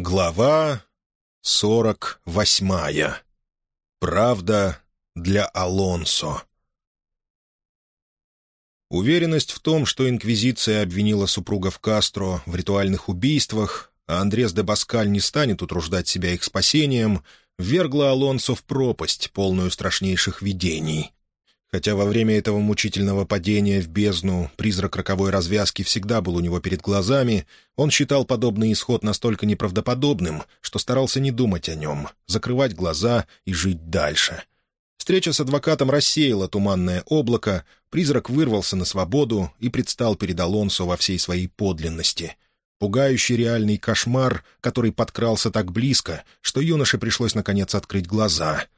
Глава сорок восьмая. Правда для Алонсо. Уверенность в том, что Инквизиция обвинила супругов Кастро в ритуальных убийствах, а Андрес де Баскаль не станет утруждать себя их спасением, ввергла Алонсо в пропасть, полную страшнейших видений. Хотя во время этого мучительного падения в бездну призрак роковой развязки всегда был у него перед глазами, он считал подобный исход настолько неправдоподобным, что старался не думать о нем, закрывать глаза и жить дальше. Встреча с адвокатом рассеяла туманное облако, призрак вырвался на свободу и предстал перед Алонсо во всей своей подлинности. Пугающий реальный кошмар, который подкрался так близко, что юноше пришлось наконец открыть глаза —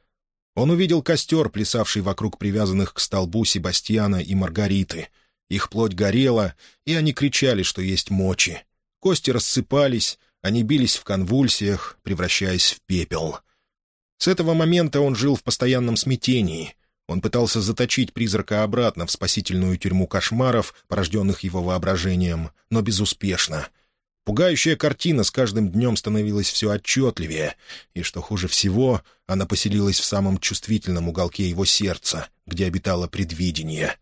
он увидел костер, плясавший вокруг привязанных к столбу Себастьяна и Маргариты. Их плоть горела, и они кричали, что есть мочи. Кости рассыпались, они бились в конвульсиях, превращаясь в пепел. С этого момента он жил в постоянном смятении. Он пытался заточить призрака обратно в спасительную тюрьму кошмаров, порожденных его воображением, но безуспешно — Пугающая картина с каждым днем становилась все отчетливее, и, что хуже всего, она поселилась в самом чувствительном уголке его сердца, где обитало предвидение.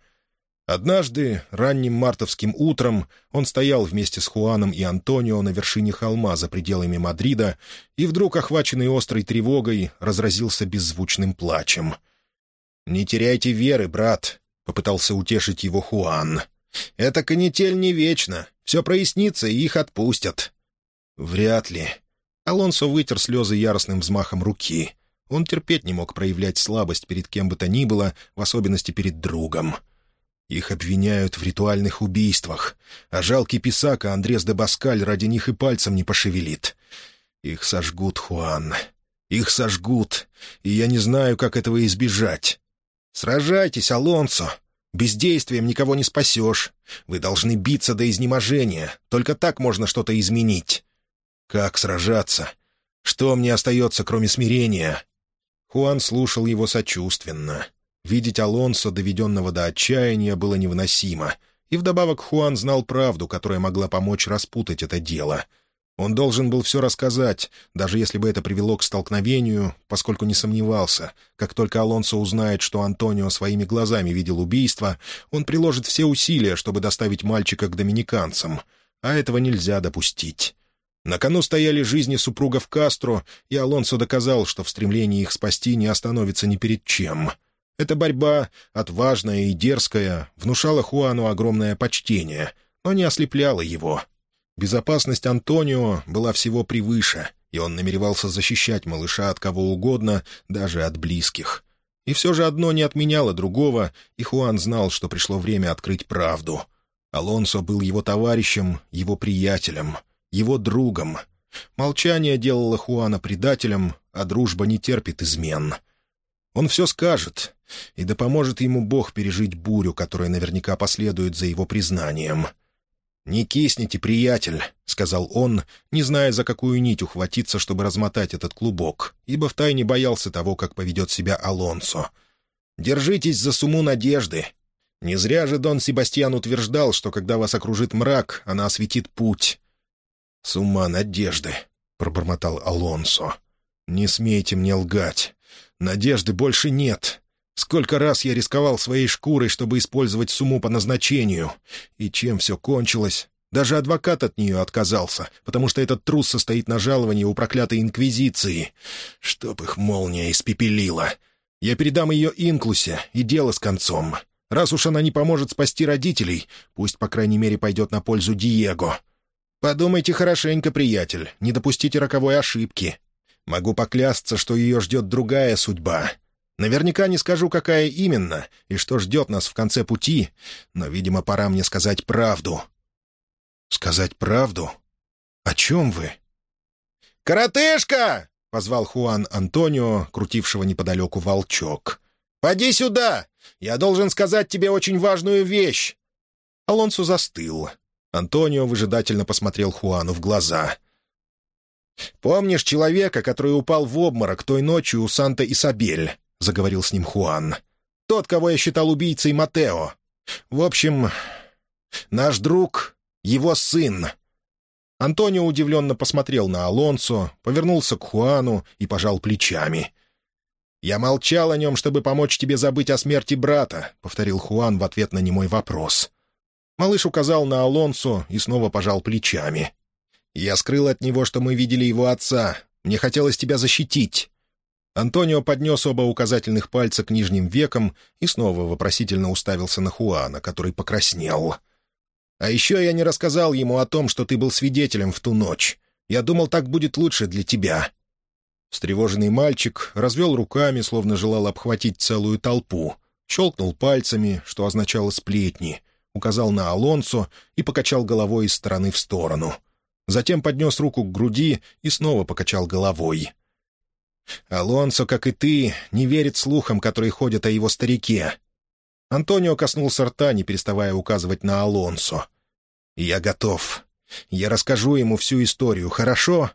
Однажды, ранним мартовским утром, он стоял вместе с Хуаном и Антонио на вершине холма за пределами Мадрида и вдруг, охваченный острой тревогой, разразился беззвучным плачем. «Не теряйте веры, брат», — попытался утешить его Хуан. «Эта канитель не вечна. Все прояснится, и их отпустят». «Вряд ли». Алонсо вытер слезы яростным взмахом руки. Он терпеть не мог проявлять слабость перед кем бы то ни было, в особенности перед другом. Их обвиняют в ритуальных убийствах, а жалкий писака Андрес де Баскаль ради них и пальцем не пошевелит. Их сожгут, Хуан. Их сожгут, и я не знаю, как этого избежать. Сражайтесь, Алонсо. Бездействием никого не спасешь. Вы должны биться до изнеможения. Только так можно что-то изменить. Как сражаться? Что мне остается, кроме смирения?» Хуан слушал его сочувственно. Видеть Алонсо, доведенного до отчаяния, было невыносимо. И вдобавок Хуан знал правду, которая могла помочь распутать это дело — он должен был все рассказать, даже если бы это привело к столкновению, поскольку не сомневался. Как только Алонсо узнает, что Антонио своими глазами видел убийство, он приложит все усилия, чтобы доставить мальчика к доминиканцам. А этого нельзя допустить. На кону стояли жизни супругов Кастро, и Алонсо доказал, что в стремлении их спасти не остановится ни перед чем. Эта борьба, отважная и дерзкая, внушала Хуану огромное почтение, но не ослепляла его — Безопасность Антонио была всего превыше, и он намеревался защищать малыша от кого угодно, даже от близких. И все же одно не отменяло другого, и Хуан знал, что пришло время открыть правду. Алонсо был его товарищем, его приятелем, его другом. Молчание делало Хуана предателем, а дружба не терпит измен. Он все скажет, и да поможет ему Бог пережить бурю, которая наверняка последует за его признанием — «Не кисните, приятель», — сказал он, не зная, за какую нить ухватиться, чтобы размотать этот клубок, ибо втайне боялся того, как поведет себя Алонсо. «Держитесь за суму надежды. Не зря же Дон Себастьян утверждал, что когда вас окружит мрак, она осветит путь». «Сума надежды», — пробормотал Алонсо. «Не смейте мне лгать. Надежды больше нет. Сколько раз я рисковал своей шкурой, чтобы использовать сумму по назначению. И чем все кончилось? Даже адвокат от нее отказался, потому что этот трус состоит на жаловании у проклятой инквизиции. Чтоб их молния испепелила. Я передам ее Инклусе, и дело с концом. Раз уж она не поможет спасти родителей, пусть, по крайней мере, пойдет на пользу Диего. Подумайте хорошенько, приятель, не допустите роковой ошибки. Могу поклясться, что ее ждет другая судьба — Наверняка не скажу, какая именно и что ждет нас в конце пути, но, видимо, пора мне сказать правду». «Сказать правду? О чем вы?» «Коротышка!» — позвал Хуан Антонио, крутившего неподалеку волчок. «Поди сюда! Я должен сказать тебе очень важную вещь!» Алонсо застыл. Антонио выжидательно посмотрел Хуану в глаза. «Помнишь человека, который упал в обморок той ночью у Санта-Исабель?» — заговорил с ним Хуан. «Тот, кого я считал убийцей Матео. В общем, наш друг — его сын». Антонио удивленно посмотрел на Алонсо, повернулся к Хуану и пожал плечами. «Я молчал о нем, чтобы помочь тебе забыть о смерти брата», — повторил Хуан в ответ на немой вопрос. Малыш указал на Алонсо и снова пожал плечами. «Я скрыл от него, что мы видели его отца. Мне хотелось тебя защитить». Антонио поднес оба указательных пальца к нижним векам и снова вопросительно уставился на Хуана, который покраснел. «А еще я не рассказал ему о том, что ты был свидетелем в ту ночь. Я думал, так будет лучше для тебя». Встревоженный мальчик развел руками, словно желал обхватить целую толпу, щелкнул пальцами, что означало «сплетни», указал на Алонсо и покачал головой из стороны в сторону. Затем поднес руку к груди и снова покачал головой. «Алонсо, как и ты, не верит слухам, которые ходят о его старике». Антонио коснулся рта, не переставая указывать на Алонсо. «Я готов. Я расскажу ему всю историю, хорошо?»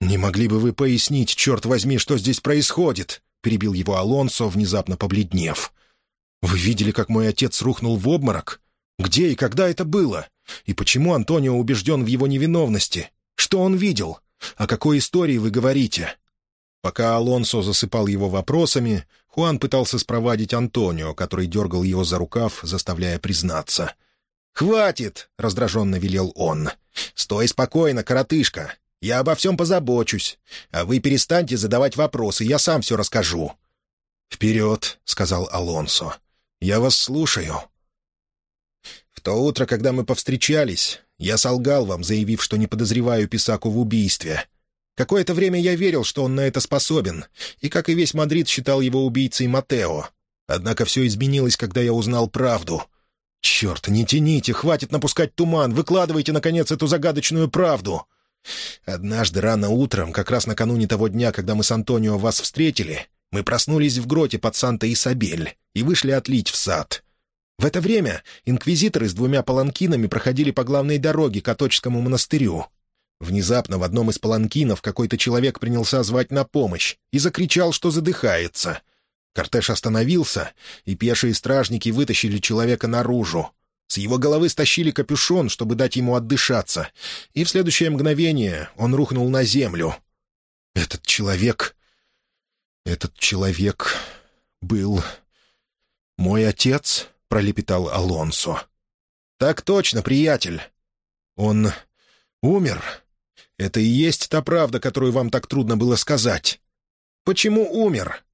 «Не могли бы вы пояснить, черт возьми, что здесь происходит?» — перебил его Алонсо, внезапно побледнев. «Вы видели, как мой отец рухнул в обморок? Где и когда это было? И почему Антонио убежден в его невиновности? Что он видел? О какой истории вы говорите?» Пока Алонсо засыпал его вопросами, Хуан пытался спровадить Антонио, который дергал его за рукав, заставляя признаться. «Хватит!» — раздраженно велел он. «Стой спокойно, коротышка. Я обо всем позабочусь. А вы перестаньте задавать вопросы, я сам все расскажу». «Вперед», — сказал Алонсо. «Я вас слушаю». «В то утро, когда мы повстречались, я солгал вам, заявив, что не подозреваю Писаку в убийстве. Какое-то время я верил, что он на это способен, и, как и весь Мадрид, считал его убийцей Матео. Однако все изменилось, когда я узнал правду. Черт, не тяните, хватит напускать туман, выкладывайте, наконец, эту загадочную правду. Однажды рано утром, как раз накануне того дня, когда мы с Антонио вас встретили, мы проснулись в гроте под Санта-Исабель и вышли отлить в сад. В это время инквизиторы с двумя паланкинами проходили по главной дороге к Аточскому монастырю. Внезапно в одном из паланкинов какой-то человек принялся звать на помощь и закричал, что задыхается. Кортеж остановился, и пешие стражники вытащили человека наружу. С его головы стащили капюшон, чтобы дать ему отдышаться, и в следующее мгновение он рухнул на землю. Этот человек... Этот человек был... «Мой отец?» — пролепетал Алонсо. «Так точно, приятель. Он умер. Это и есть та правда, которую вам так трудно было сказать. Почему умер?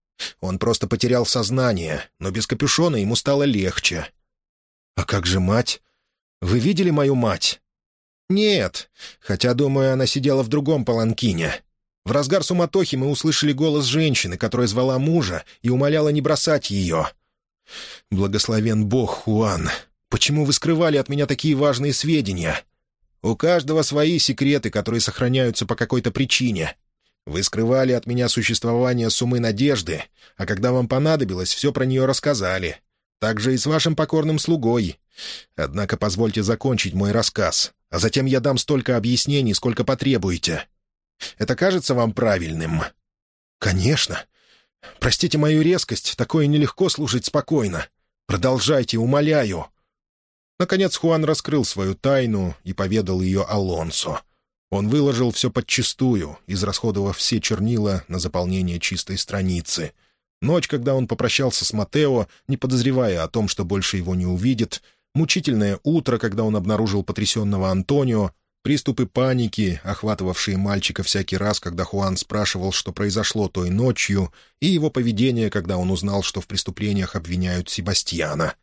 Он просто потерял сознание, но без капюшона ему стало легче. «А как же мать? Вы видели мою мать?» «Нет, хотя, думаю, она сидела в другом паланкине. В разгар суматохи мы услышали голос женщины, которая звала мужа и умоляла не бросать ее. Благословен Бог, Хуан. Почему вы скрывали от меня такие важные сведения? У каждого свои секреты, которые сохраняются по какой-то причине. Вы скрывали от меня существование сумы надежды, а когда вам понадобилось, все про нее рассказали. Так же и с вашим покорным слугой. Однако позвольте закончить мой рассказ, а затем я дам столько объяснений, сколько потребуете. Это кажется вам правильным?» «Конечно. Простите мою резкость, такое нелегко слушать спокойно. Продолжайте, умоляю». Наконец Хуан раскрыл свою тайну и поведал ее Алонсо. Он выложил все подчистую, израсходовав все чернила на заполнение чистой страницы — Ночь, когда он попрощался с Матео, не подозревая о том, что больше его не увидит, мучительное утро, когда он обнаружил потрясенного Антонио, приступы паники, охватывавшие мальчика всякий раз, когда Хуан спрашивал, что произошло той ночью, и его поведение, когда он узнал, что в преступлениях обвиняют Себастьяна.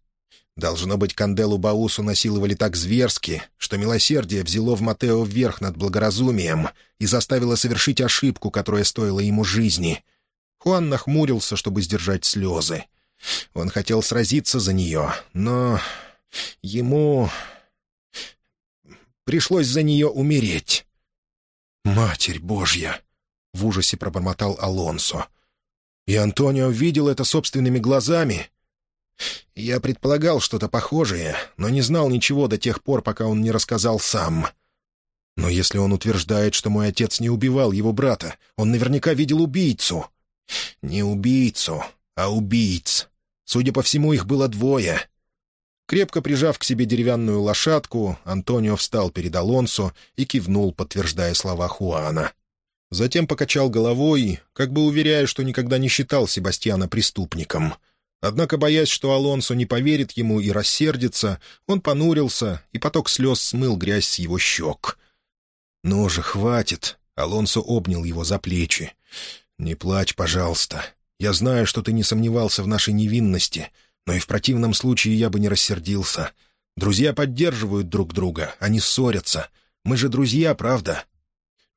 Должно быть, Канделу Баусу насиловали так зверски, что милосердие взяло в Матео вверх над благоразумием и заставило совершить ошибку, которая стоила ему жизни — Хуан нахмурился, чтобы сдержать слезы. Он хотел сразиться за нее, но ему пришлось за нее умереть. «Матерь Божья!» — в ужасе пробормотал Алонсо. «И Антонио видел это собственными глазами?» «Я предполагал что-то похожее, но не знал ничего до тех пор, пока он не рассказал сам. Но если он утверждает, что мой отец не убивал его брата, он наверняка видел убийцу». Не убийцу, а убийц. Судя по всему, их было двое. Крепко прижав к себе деревянную лошадку, Антонио встал перед Алонсо и кивнул, подтверждая слова Хуана. Затем покачал головой, как бы уверяя, что никогда не считал Себастьяна преступником. Однако, боясь, что Алонсо не поверит ему и рассердится, он понурился, и поток слез смыл грязь с его щек. «Ну же, хватит!» — Алонсо обнял его за плечи. «Не плачь, пожалуйста. Я знаю, что ты не сомневался в нашей невинности, но и в противном случае я бы не рассердился. Друзья поддерживают друг друга, они ссорятся. Мы же друзья, правда?»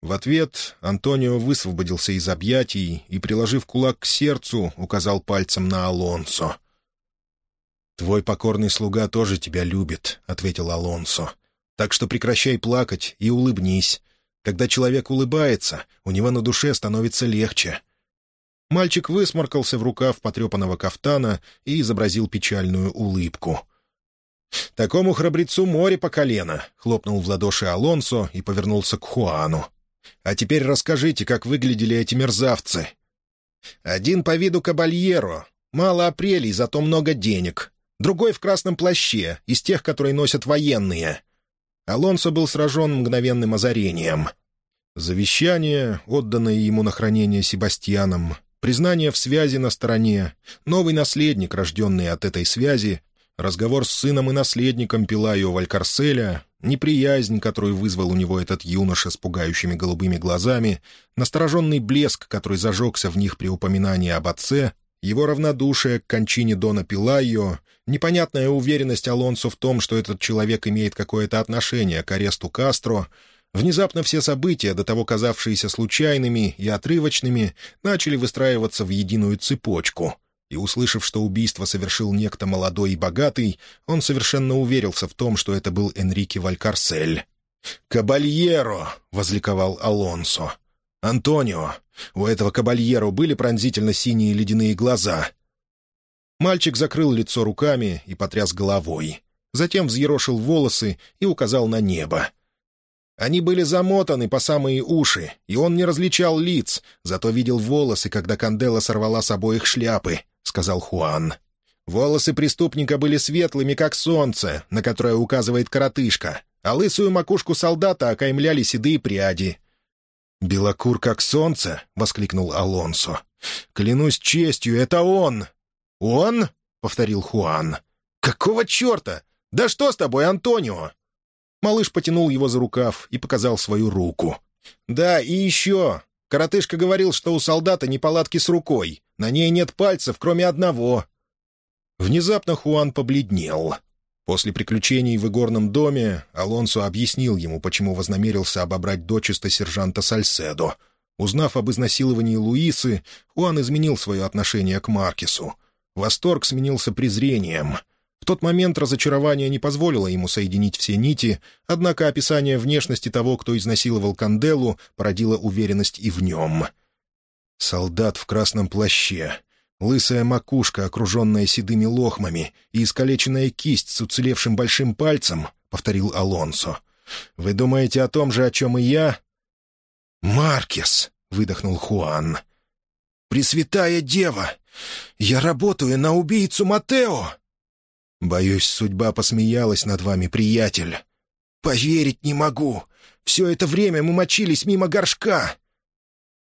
В ответ Антонио высвободился из объятий и, приложив кулак к сердцу, указал пальцем на Алонсо. «Твой покорный слуга тоже тебя любит», — ответил Алонсо. «Так что прекращай плакать и улыбнись. Когда человек улыбается, у него на душе становится легче. Мальчик высморкался в рукав потрепанного кафтана и изобразил печальную улыбку. «Такому храбрецу море по колено!» — хлопнул в ладоши Алонсо и повернулся к Хуану. «А теперь расскажите, как выглядели эти мерзавцы». «Один по виду кабальеро. Мало апрелей, зато много денег. Другой в красном плаще, из тех, которые носят военные». Алонсо был сражен мгновенным озарением. Завещание, отданное ему на хранение Себастьяном, признание в связи на стороне, новый наследник, рожденный от этой связи, разговор с сыном и наследником Пилаю Валькарселя, неприязнь, которую вызвал у него этот юноша с пугающими голубыми глазами, настороженный блеск, который зажегся в них при упоминании об отце, его равнодушие к кончине Дона Пилайо, непонятная уверенность Алонсо в том, что этот человек имеет какое-то отношение к аресту Кастро — Внезапно все события, до того казавшиеся случайными и отрывочными, начали выстраиваться в единую цепочку. И, услышав, что убийство совершил некто молодой и богатый, он совершенно уверился в том, что это был Энрике Валькарсель. «Кабальеро!» — возликовал Алонсо. «Антонио! У этого кабальеро были пронзительно синие ледяные глаза!» Мальчик закрыл лицо руками и потряс головой. Затем взъерошил волосы и указал на небо. Они были замотаны по самые уши, и он не различал лиц, зато видел волосы, когда Кандела сорвала с обоих шляпы, — сказал Хуан. Волосы преступника были светлыми, как солнце, на которое указывает коротышка, а лысую макушку солдата окаймляли седые пряди. «Белокур, как солнце!» — воскликнул Алонсо. «Клянусь честью, это он!» «Он?» — повторил Хуан. «Какого черта? Да что с тобой, Антонио?» Малыш потянул его за рукав и показал свою руку. «Да, и еще. Коротышка говорил, что у солдата неполадки с рукой. На ней нет пальцев, кроме одного». Внезапно Хуан побледнел. После приключений в игорном доме Алонсо объяснил ему, почему вознамерился обобрать дочисто сержанта Сальседо. Узнав об изнасиловании Луисы, Хуан изменил свое отношение к Маркису. Восторг сменился презрением — в тот момент разочарование не позволило ему соединить все нити, однако описание внешности того, кто изнасиловал Канделу, породило уверенность и в нем. Солдат в красном плаще, лысая макушка, окруженная седыми лохмами, и искалеченная кисть с уцелевшим большим пальцем, — повторил Алонсо. «Вы думаете о том же, о чем и я?» «Маркес!» — выдохнул Хуан. «Пресвятая Дева! Я работаю на убийцу Матео!» «Боюсь, судьба посмеялась над вами, приятель». «Поверить не могу. Все это время мы мочились мимо горшка».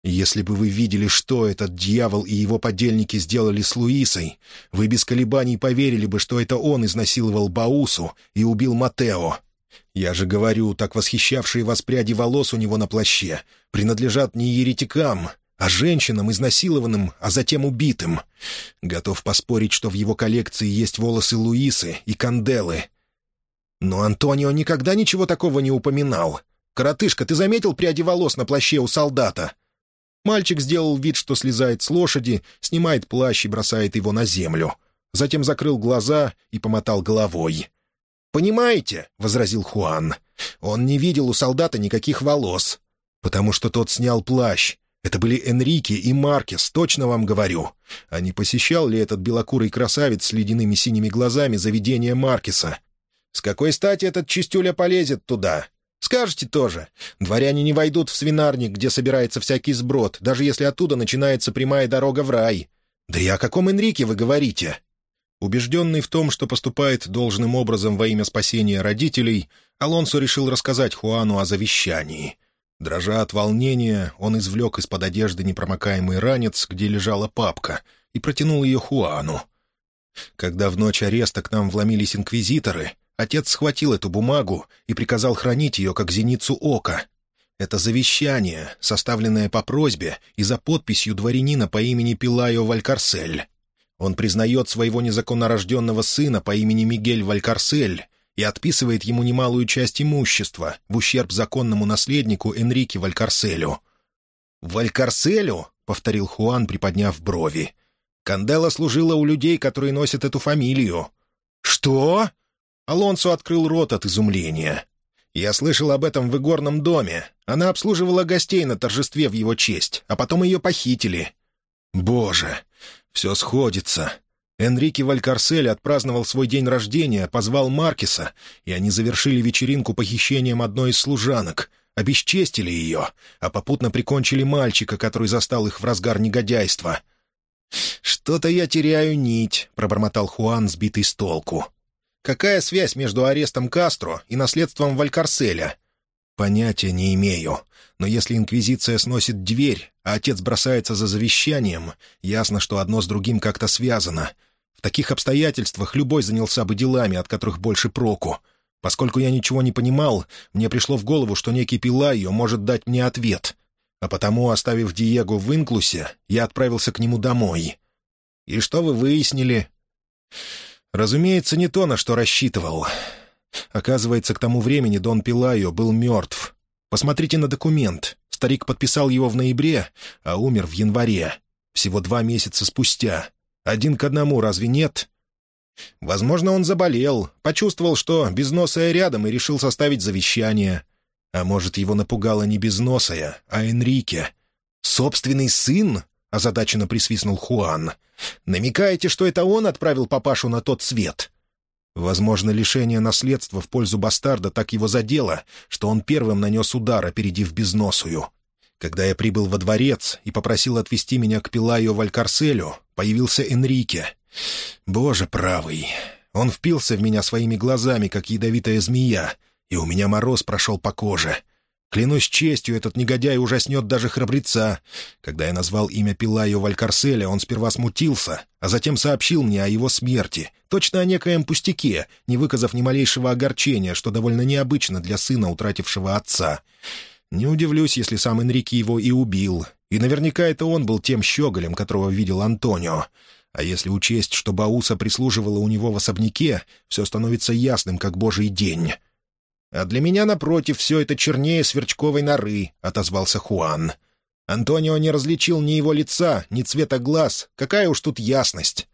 «Если бы вы видели, что этот дьявол и его подельники сделали с Луисой, вы без колебаний поверили бы, что это он изнасиловал Баусу и убил Матео. Я же говорю, так восхищавшие вас пряди волос у него на плаще принадлежат не еретикам, а женщинам, изнасилованным, а затем убитым. Готов поспорить, что в его коллекции есть волосы Луисы и Канделы. Но Антонио никогда ничего такого не упоминал. «Коротышка, ты заметил пряди волос на плаще у солдата?» Мальчик сделал вид, что слезает с лошади, снимает плащ и бросает его на землю. Затем закрыл глаза и помотал головой. «Понимаете?» — возразил Хуан. «Он не видел у солдата никаких волос, потому что тот снял плащ. Это были Энрике и Маркес, точно вам говорю. А не посещал ли этот белокурый красавец с ледяными синими глазами заведение Маркеса? С какой стати этот чистюля полезет туда? Скажете тоже. Дворяне не войдут в свинарник, где собирается всякий сброд, даже если оттуда начинается прямая дорога в рай. Да и о каком Энрике вы говорите? Убежденный в том, что поступает должным образом во имя спасения родителей, Алонсо решил рассказать Хуану о завещании. Дрожа от волнения, он извлек из-под одежды непромокаемый ранец, где лежала папка, и протянул ее Хуану. Когда в ночь ареста к нам вломились инквизиторы, отец схватил эту бумагу и приказал хранить ее как зеницу ока. Это завещание, составленное по просьбе и за подписью дворянина по имени Пилайо Валькарсель. Он признает своего незаконнорожденного сына по имени Мигель Валькарсель и отписывает ему немалую часть имущества в ущерб законному наследнику Энрике Валькарселю. «Валькарселю?» — повторил Хуан, приподняв брови. «Кандела служила у людей, которые носят эту фамилию». «Что?» Алонсо открыл рот от изумления. «Я слышал об этом в игорном доме. Она обслуживала гостей на торжестве в его честь, а потом ее похитили». «Боже, все сходится. Энрике Валькарсель отпраздновал свой день рождения, позвал Маркиса, и они завершили вечеринку похищением одной из служанок, обесчестили ее, а попутно прикончили мальчика, который застал их в разгар негодяйства. «Что-то я теряю нить», — пробормотал Хуан, сбитый с толку. «Какая связь между арестом Кастро и наследством Валькарселя?» «Понятия не имею. Но если Инквизиция сносит дверь, а отец бросается за завещанием, ясно, что одно с другим как-то связано. В таких обстоятельствах любой занялся бы делами, от которых больше проку. Поскольку я ничего не понимал, мне пришло в голову, что некий Пилайо может дать мне ответ. А потому, оставив Диего в Инклусе, я отправился к нему домой. «И что вы выяснили?» «Разумеется, не то, на что рассчитывал. Оказывается, к тому времени Дон Пилайо был мертв. Посмотрите на документ. Старик подписал его в ноябре, а умер в январе. Всего два месяца спустя. Один к одному, разве нет? Возможно, он заболел, почувствовал, что безносая рядом и решил составить завещание. А может, его напугала не безносая, а Энрике. «Собственный сын?» — озадаченно присвистнул Хуан. «Намекаете, что это он отправил папашу на тот свет?» Возможно, лишение наследства в пользу бастарда так его задело, что он первым нанес удар, опередив безносую. Когда я прибыл во дворец и попросил отвезти меня к Пилаю Валькарселю, появился Энрике. Боже правый! Он впился в меня своими глазами, как ядовитая змея, и у меня мороз прошел по коже. Клянусь честью, этот негодяй ужаснет даже храбреца. Когда я назвал имя Пилаю Валькарселя, он сперва смутился, а затем сообщил мне о его смерти, точно о некоем пустяке, не выказав ни малейшего огорчения, что довольно необычно для сына, утратившего отца. Не удивлюсь, если сам Энрике его и убил. И наверняка это он был тем щеголем, которого видел Антонио. А если учесть, что Бауса прислуживала у него в особняке, все становится ясным, как божий день. «А для меня, напротив, все это чернее сверчковой норы», — отозвался Хуан. Антонио не различил ни его лица, ни цвета глаз. Какая уж тут ясность.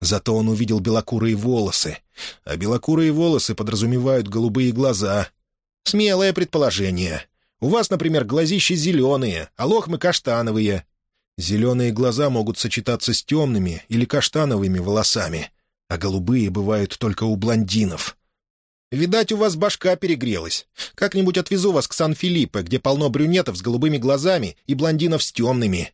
Зато он увидел белокурые волосы. А белокурые волосы подразумевают голубые глаза. Смелое предположение. У вас, например, глазища зеленые, а лохмы каштановые. Зеленые глаза могут сочетаться с темными или каштановыми волосами, а голубые бывают только у блондинов. Видать, у вас башка перегрелась. Как-нибудь отвезу вас к Сан-Филиппе, где полно брюнетов с голубыми глазами и блондинов с темными».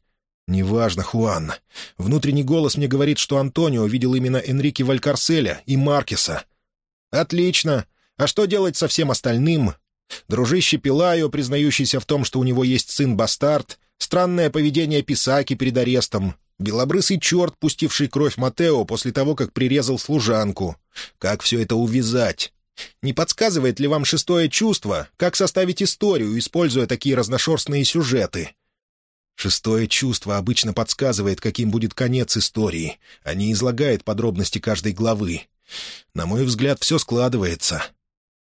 «Неважно, Хуан. Внутренний голос мне говорит, что Антонио видел именно Энрике Валькарселя и Маркеса». «Отлично. А что делать со всем остальным? Дружище Пилайо, признающийся в том, что у него есть сын-бастард, странное поведение Писаки перед арестом, белобрысый черт, пустивший кровь Матео после того, как прирезал служанку. Как все это увязать?» Не подсказывает ли вам шестое чувство, как составить историю, используя такие разношерстные сюжеты? Шестое чувство обычно подсказывает, каким будет конец истории, а не излагает подробности каждой главы. На мой взгляд, все складывается.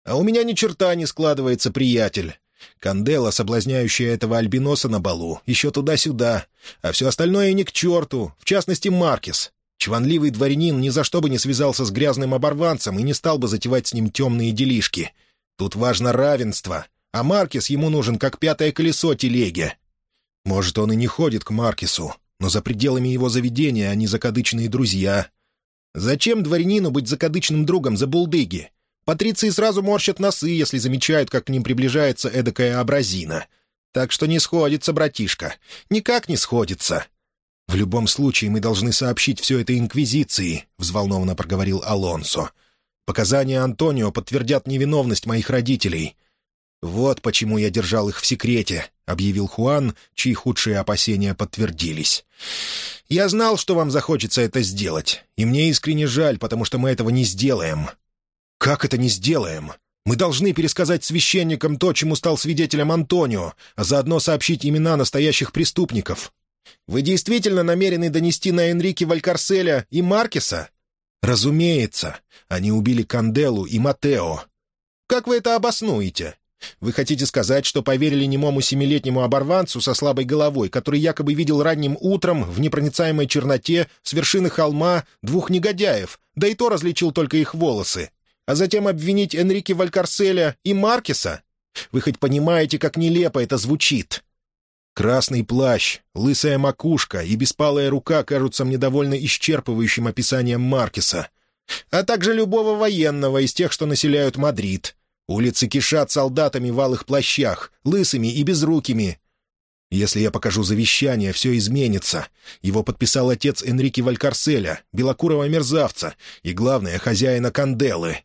А у меня ни черта не складывается, приятель. Кандела, соблазняющая этого альбиноса на балу, еще туда-сюда, а все остальное и не к черту, в частности, Маркис. Чванливый дворянин ни за что бы не связался с грязным оборванцем и не стал бы затевать с ним темные делишки. Тут важно равенство, а Маркис ему нужен как пятое колесо телеги. Может, он и не ходит к Маркису, но за пределами его заведения они закадычные друзья. Зачем дворянину быть закадычным другом за булдыги? Патриции сразу морщат носы, если замечают, как к ним приближается эдакая абразина. Так что не сходится, братишка, никак не сходится. «В любом случае мы должны сообщить все это Инквизиции», — взволнованно проговорил Алонсо. «Показания Антонио подтвердят невиновность моих родителей». «Вот почему я держал их в секрете», — объявил Хуан, чьи худшие опасения подтвердились. «Я знал, что вам захочется это сделать, и мне искренне жаль, потому что мы этого не сделаем». «Как это не сделаем? Мы должны пересказать священникам то, чему стал свидетелем Антонио, а заодно сообщить имена настоящих преступников. Вы действительно намерены донести на Энрике Валькарселя и Маркеса? Разумеется. Они убили Канделу и Матео. Как вы это обоснуете? Вы хотите сказать, что поверили немому семилетнему оборванцу со слабой головой, который якобы видел ранним утром в непроницаемой черноте с вершины холма двух негодяев, да и то различил только их волосы, а затем обвинить Энрике Валькарселя и Маркеса? Вы хоть понимаете, как нелепо это звучит? Красный плащ, лысая макушка и беспалая рука кажутся мне довольно исчерпывающим описанием Маркеса, а также любого военного из тех, что населяют Мадрид. Улицы кишат солдатами в алых плащах, лысыми и безрукими. Если я покажу завещание, все изменится. Его подписал отец Энрике Валькарселя, белокурого мерзавца и, главное, хозяина Канделы.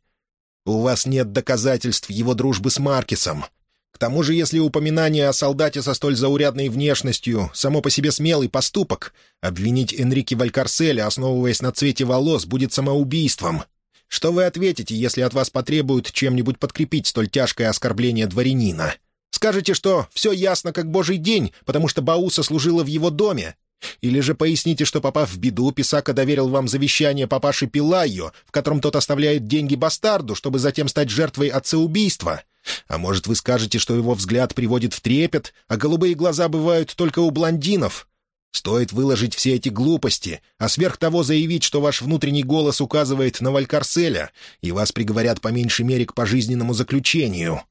У вас нет доказательств его дружбы с Маркесом, к тому же, если упоминание о солдате со столь заурядной внешностью само по себе смелый поступок, обвинить Энрике Валькарселя, основываясь на цвете волос, будет самоубийством. Что вы ответите, если от вас потребуют чем-нибудь подкрепить столь тяжкое оскорбление дворянина? Скажете, что все ясно как божий день, потому что Бауса служила в его доме? Или же поясните, что, попав в беду, Писака доверил вам завещание папаши Пилайо, в котором тот оставляет деньги бастарду, чтобы затем стать жертвой отцеубийства? А может, вы скажете, что его взгляд приводит в трепет, а голубые глаза бывают только у блондинов? Стоит выложить все эти глупости, а сверх того заявить, что ваш внутренний голос указывает на Валькарселя, и вас приговорят по меньшей мере к пожизненному заключению.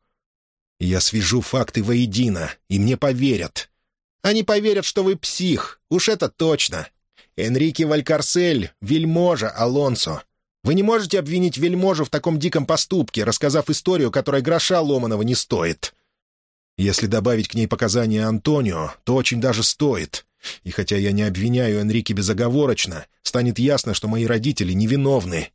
Я свяжу факты воедино, и мне поверят. Они поверят, что вы псих, уж это точно. Энрике Валькарсель, вельможа Алонсо, вы не можете обвинить вельможу в таком диком поступке, рассказав историю, которая гроша ломаного не стоит. Если добавить к ней показания Антонио, то очень даже стоит. И хотя я не обвиняю Энрике безоговорочно, станет ясно, что мои родители невиновны.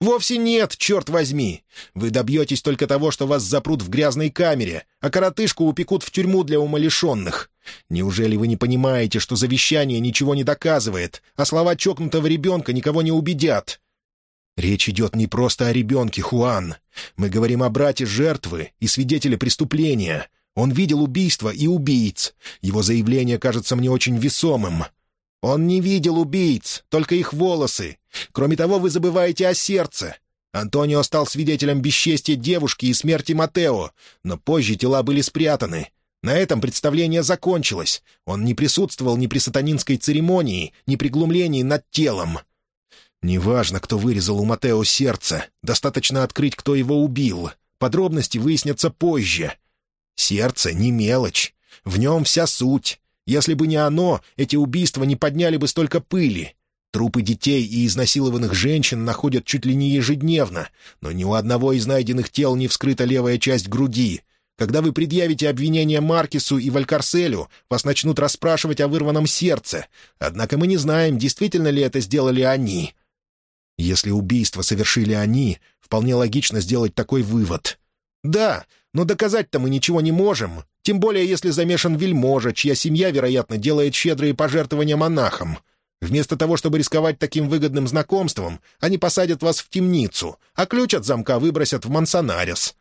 «Вовсе нет, черт возьми! Вы добьетесь только того, что вас запрут в грязной камере, а коротышку упекут в тюрьму для умалишенных. Неужели вы не понимаете, что завещание ничего не доказывает, а слова чокнутого ребенка никого не убедят? Речь идет не просто о ребенке, Хуан. Мы говорим о брате жертвы и свидетеле преступления. Он видел убийство и убийц. Его заявление кажется мне очень весомым. Он не видел убийц, только их волосы. Кроме того, вы забываете о сердце. Антонио стал свидетелем бесчестия девушки и смерти Матео, но позже тела были спрятаны. На этом представление закончилось. Он не присутствовал ни при сатанинской церемонии, ни при глумлении над телом. Неважно, кто вырезал у Матео сердце, достаточно открыть, кто его убил. Подробности выяснятся позже. Сердце — не мелочь. В нем вся суть. Если бы не оно, эти убийства не подняли бы столько пыли. Трупы детей и изнасилованных женщин находят чуть ли не ежедневно, но ни у одного из найденных тел не вскрыта левая часть груди. Когда вы предъявите обвинение Маркису и Валькарселю, вас начнут расспрашивать о вырванном сердце. Однако мы не знаем, действительно ли это сделали они. Если убийство совершили они, вполне логично сделать такой вывод. Да, но доказать-то мы ничего не можем, тем более если замешан вельможа, чья семья, вероятно, делает щедрые пожертвования монахам. Вместо того, чтобы рисковать таким выгодным знакомством, они посадят вас в темницу, а ключ от замка выбросят в Мансонарес.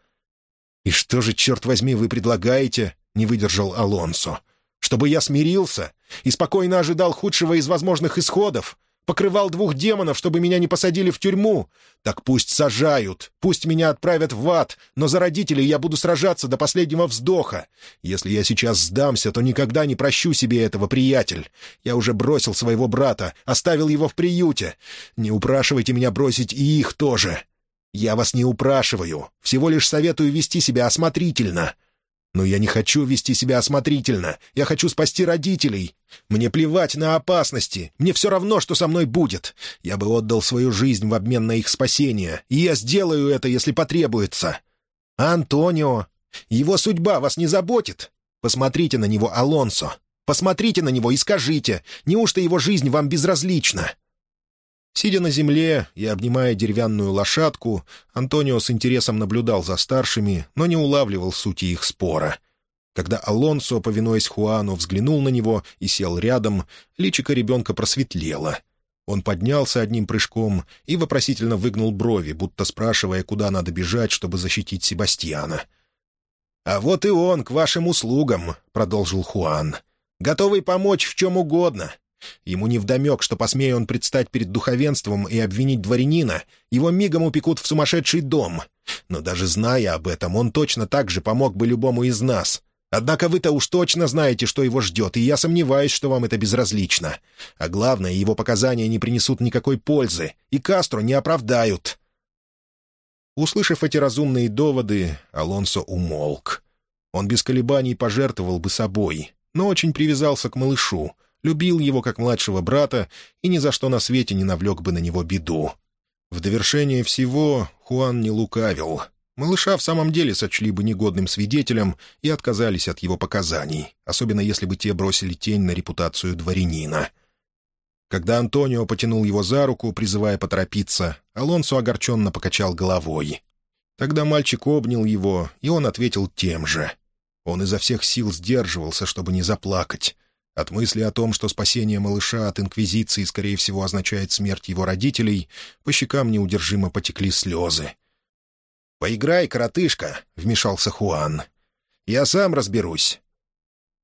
«И что же, черт возьми, вы предлагаете?» — не выдержал Алонсо. «Чтобы я смирился и спокойно ожидал худшего из возможных исходов, покрывал двух демонов, чтобы меня не посадили в тюрьму. Так пусть сажают, пусть меня отправят в ад, но за родителей я буду сражаться до последнего вздоха. Если я сейчас сдамся, то никогда не прощу себе этого, приятель. Я уже бросил своего брата, оставил его в приюте. Не упрашивайте меня бросить и их тоже. Я вас не упрашиваю, всего лишь советую вести себя осмотрительно. Но я не хочу вести себя осмотрительно. Я хочу спасти родителей. Мне плевать на опасности. Мне все равно, что со мной будет. Я бы отдал свою жизнь в обмен на их спасение. И я сделаю это, если потребуется. Антонио? Его судьба вас не заботит? Посмотрите на него, Алонсо. Посмотрите на него и скажите, неужто его жизнь вам безразлична?» Сидя на земле и обнимая деревянную лошадку, Антонио с интересом наблюдал за старшими, но не улавливал сути их спора. Когда Алонсо, повинуясь Хуану, взглянул на него и сел рядом, личико ребенка просветлело. Он поднялся одним прыжком и вопросительно выгнул брови, будто спрашивая, куда надо бежать, чтобы защитить Себастьяна. «А вот и он, к вашим услугам», — продолжил Хуан. «Готовый помочь в чем угодно. Ему невдомек, что, посмея он предстать перед духовенством и обвинить дворянина, его мигом упекут в сумасшедший дом. Но даже зная об этом, он точно так же помог бы любому из нас. Однако вы-то уж точно знаете, что его ждет, и я сомневаюсь, что вам это безразлично. А главное, его показания не принесут никакой пользы, и Кастро не оправдают». Услышав эти разумные доводы, Алонсо умолк. Он без колебаний пожертвовал бы собой, но очень привязался к малышу, любил его как младшего брата и ни за что на свете не навлек бы на него беду. В довершение всего Хуан не лукавил. Малыша в самом деле сочли бы негодным свидетелем и отказались от его показаний, особенно если бы те бросили тень на репутацию дворянина. Когда Антонио потянул его за руку, призывая поторопиться, Алонсо огорченно покачал головой. Тогда мальчик обнял его, и он ответил тем же. Он изо всех сил сдерживался, чтобы не заплакать. От мысли о том, что спасение малыша от Инквизиции, скорее всего, означает смерть его родителей, по щекам неудержимо потекли слезы. «Поиграй, коротышка», — вмешался Хуан. «Я сам разберусь».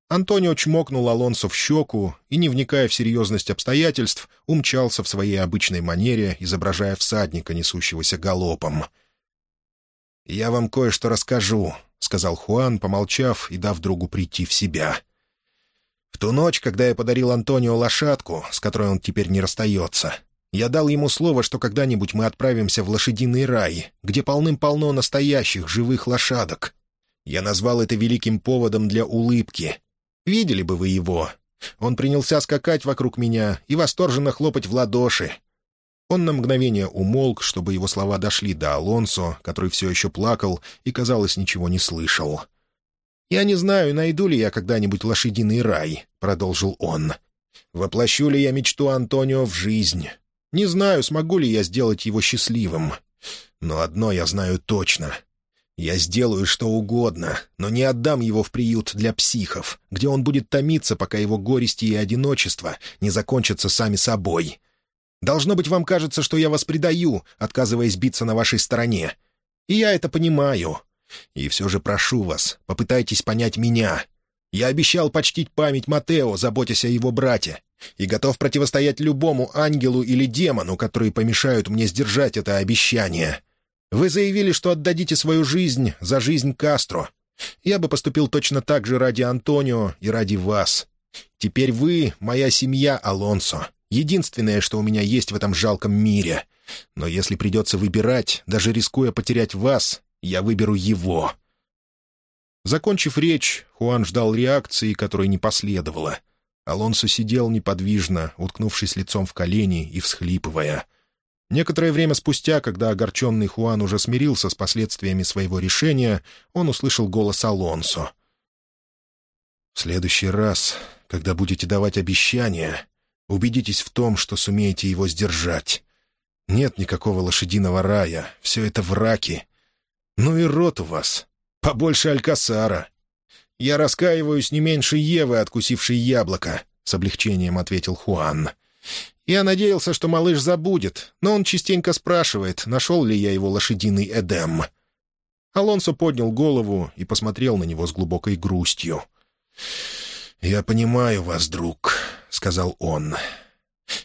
Антонио чмокнул Алонсо в щеку и, не вникая в серьезность обстоятельств, умчался в своей обычной манере, изображая всадника, несущегося галопом. «Я вам кое-что расскажу», — сказал Хуан, помолчав и дав другу прийти в себя. В ту ночь, когда я подарил Антонио лошадку, с которой он теперь не расстается, я дал ему слово, что когда-нибудь мы отправимся в лошадиный рай, где полным-полно настоящих живых лошадок. Я назвал это великим поводом для улыбки. Видели бы вы его? Он принялся скакать вокруг меня и восторженно хлопать в ладоши. Он на мгновение умолк, чтобы его слова дошли до Алонсо, который все еще плакал и, казалось, ничего не слышал. — «Я не знаю, найду ли я когда-нибудь лошадиный рай», — продолжил он. «Воплощу ли я мечту Антонио в жизнь? Не знаю, смогу ли я сделать его счастливым. Но одно я знаю точно. Я сделаю что угодно, но не отдам его в приют для психов, где он будет томиться, пока его горести и одиночество не закончатся сами собой. Должно быть, вам кажется, что я вас предаю, отказываясь биться на вашей стороне. И я это понимаю. И все же прошу вас, попытайтесь понять меня. Я обещал почтить память Матео, заботясь о его брате, и готов противостоять любому ангелу или демону, которые помешают мне сдержать это обещание. Вы заявили, что отдадите свою жизнь за жизнь Кастро. Я бы поступил точно так же ради Антонио и ради вас. Теперь вы — моя семья, Алонсо. Единственное, что у меня есть в этом жалком мире. Но если придется выбирать, даже рискуя потерять вас, я выберу его». Закончив речь, Хуан ждал реакции, которой не последовало. Алонсо сидел неподвижно, уткнувшись лицом в колени и всхлипывая. Некоторое время спустя, когда огорченный Хуан уже смирился с последствиями своего решения, он услышал голос Алонсо. «В следующий раз, когда будете давать обещания, убедитесь в том, что сумеете его сдержать. Нет никакого лошадиного рая, все это враки, «Ну и рот у вас. Побольше Алькасара. Я раскаиваюсь не меньше Евы, откусившей яблоко», — с облегчением ответил Хуан. «Я надеялся, что малыш забудет, но он частенько спрашивает, нашел ли я его лошадиный Эдем». Алонсо поднял голову и посмотрел на него с глубокой грустью. «Я понимаю вас, друг», — сказал он.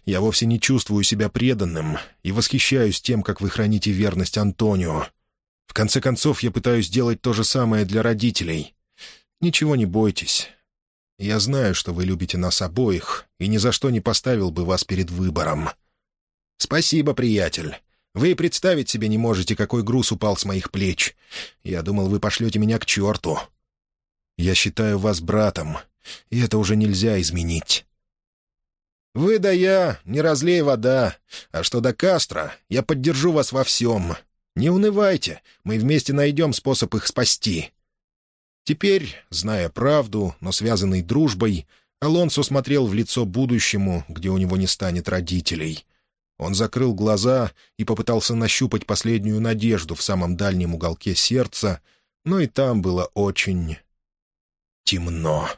«Я вовсе не чувствую себя преданным и восхищаюсь тем, как вы храните верность Антонио. В конце концов, я пытаюсь сделать то же самое для родителей. Ничего не бойтесь. Я знаю, что вы любите нас обоих, и ни за что не поставил бы вас перед выбором. Спасибо, приятель. Вы представить себе не можете, какой груз упал с моих плеч. Я думал, вы пошлете меня к черту. Я считаю вас братом, и это уже нельзя изменить. Вы да я, не разлей вода. А что до Кастро, я поддержу вас во всем. Не унывайте, мы вместе найдем способ их спасти». Теперь, зная правду, но связанный дружбой, Алонсо смотрел в лицо будущему, где у него не станет родителей. Он закрыл глаза и попытался нащупать последнюю надежду в самом дальнем уголке сердца, но и там было очень темно.